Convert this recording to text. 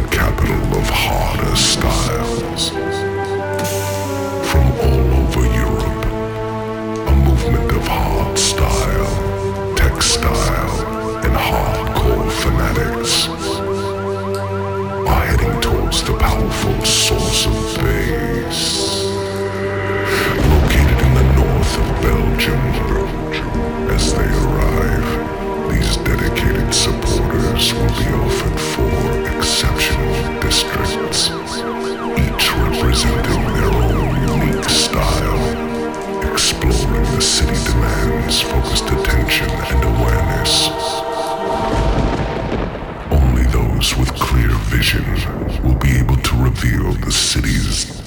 the capital of harder styles. the city demands focused attention and awareness. Only those with clear vision will be able to reveal the city's